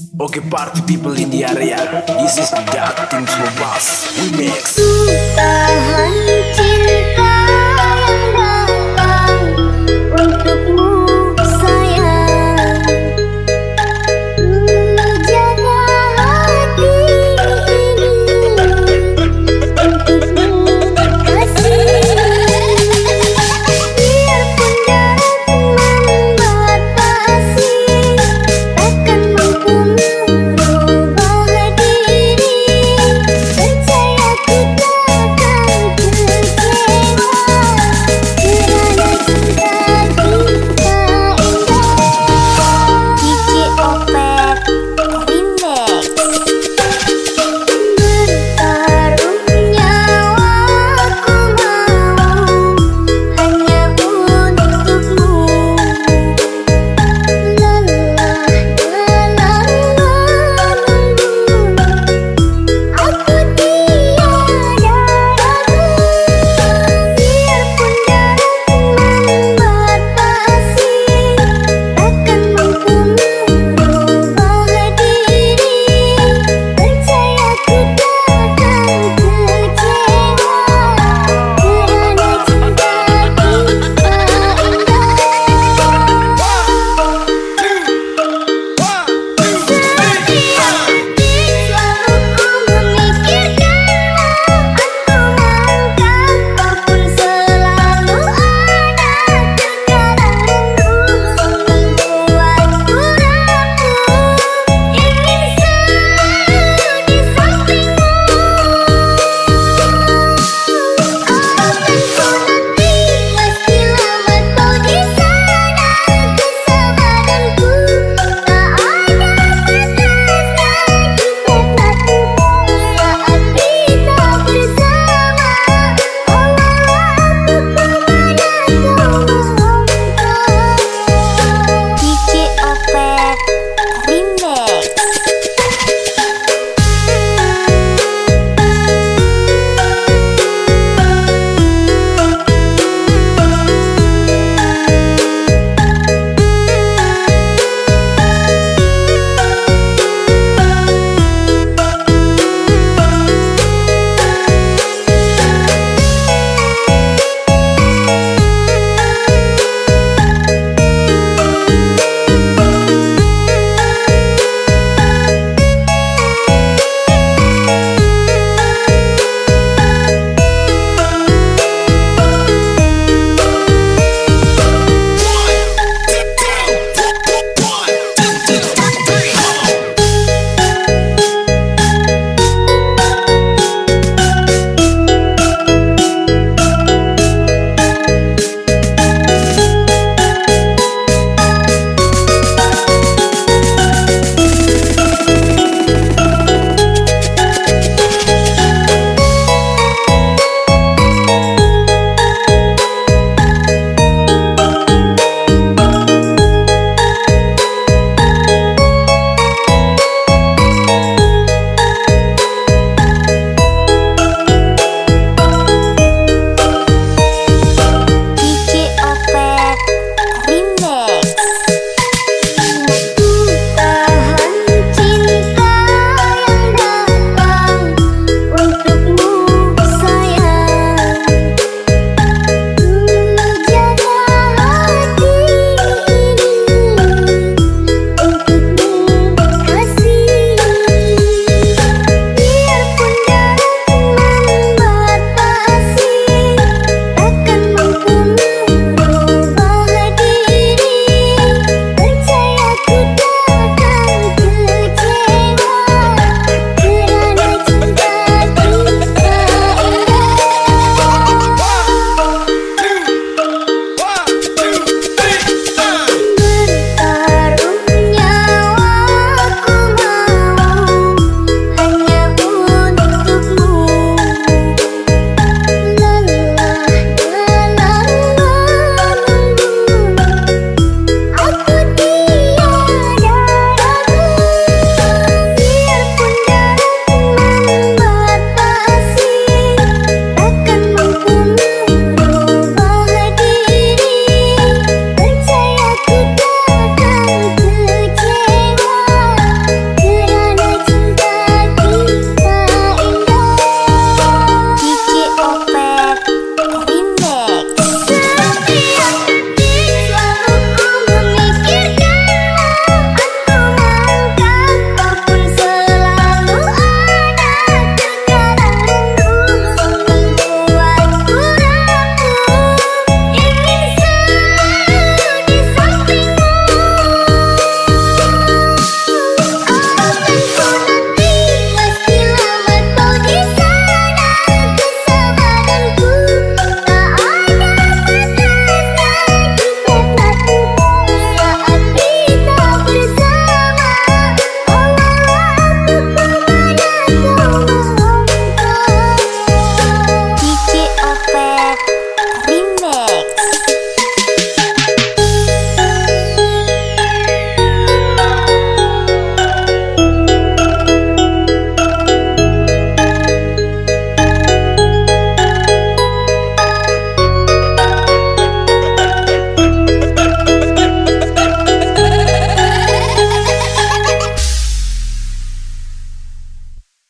Okay, party people in the area. This is Dark Things for boss We mix. Tahan cinta